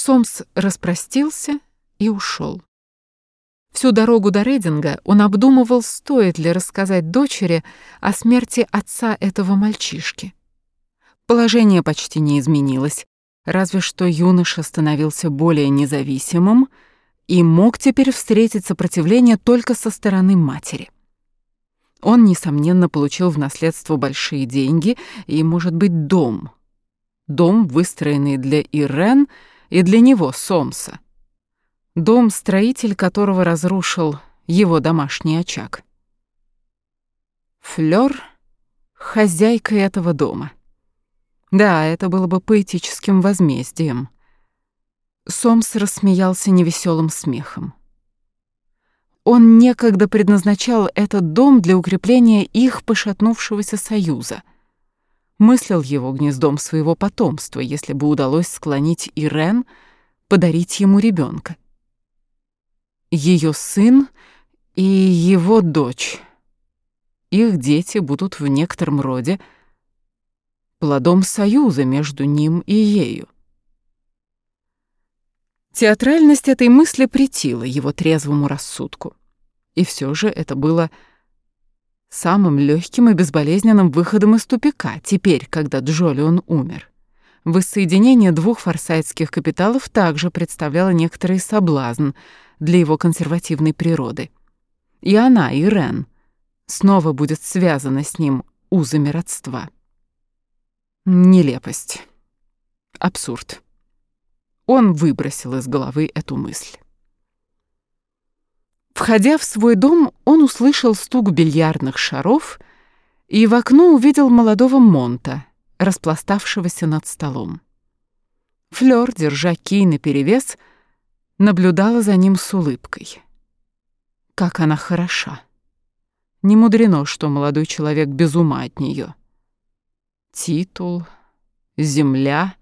Сомс распростился и ушел. Всю дорогу до Рейдинга он обдумывал, стоит ли рассказать дочери о смерти отца этого мальчишки. Положение почти не изменилось, разве что юноша становился более независимым и мог теперь встретить сопротивление только со стороны матери. Он, несомненно, получил в наследство большие деньги и, может быть, дом. Дом, выстроенный для Ирен и для него, Сомса. Дом, строитель которого разрушил его домашний очаг. Флёр — хозяйка этого дома. Да, это было бы поэтическим возмездием. Сомс рассмеялся невеселым смехом. Он некогда предназначал этот дом для укрепления их пошатнувшегося союза. Мыслил его гнездом своего потомства, если бы удалось склонить Ирен подарить ему ребенка. Ее сын и его дочь. Их дети будут в некотором роде плодом союза между ним и ею. Театральность этой мысли претила его трезвому рассудку. И все же это было самым легким и безболезненным выходом из тупика, теперь, когда Джолион умер. Воссоединение двух форсайтских капиталов также представляло некоторый соблазн для его консервативной природы. И она, Ирен, снова будет связана с ним узами родства. Нелепость. Абсурд. Он выбросил из головы эту мысль. Входя в свой дом, он услышал стук бильярдных шаров и в окно увидел молодого Монта, распластавшегося над столом. Флёр, держа кий наперевес, наблюдала за ним с улыбкой. Как она хороша. Не мудрено, что молодой человек без ума от нее. Титул, земля —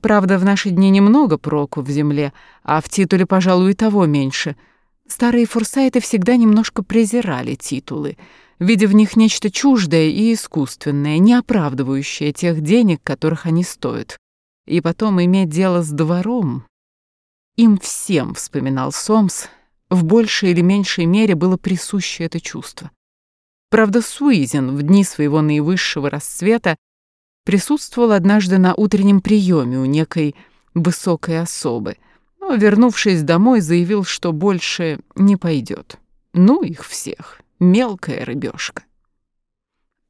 Правда, в наши дни немного проку в земле, а в титуле, пожалуй, и того меньше. Старые форсайты всегда немножко презирали титулы, видя в них нечто чуждое и искусственное, не оправдывающее тех денег, которых они стоят. И потом иметь дело с двором. Им всем, вспоминал Сомс, в большей или меньшей мере было присуще это чувство. Правда, Суизен в дни своего наивысшего расцвета присутствовал однажды на утреннем приеме у некой высокой особы, но, вернувшись домой, заявил, что больше не пойдет. Ну их всех, мелкая рыбешка.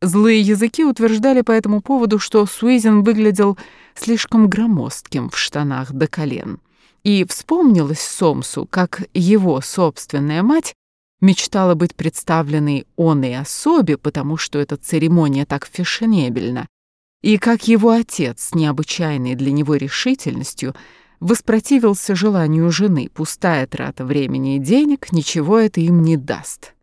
Злые языки утверждали по этому поводу, что Суизен выглядел слишком громоздким в штанах до колен. И вспомнилось Сомсу, как его собственная мать мечтала быть представленной он и особе, потому что эта церемония так фешенебельна, и как его отец с необычайной для него решительностью воспротивился желанию жены, пустая трата времени и денег, ничего это им не даст.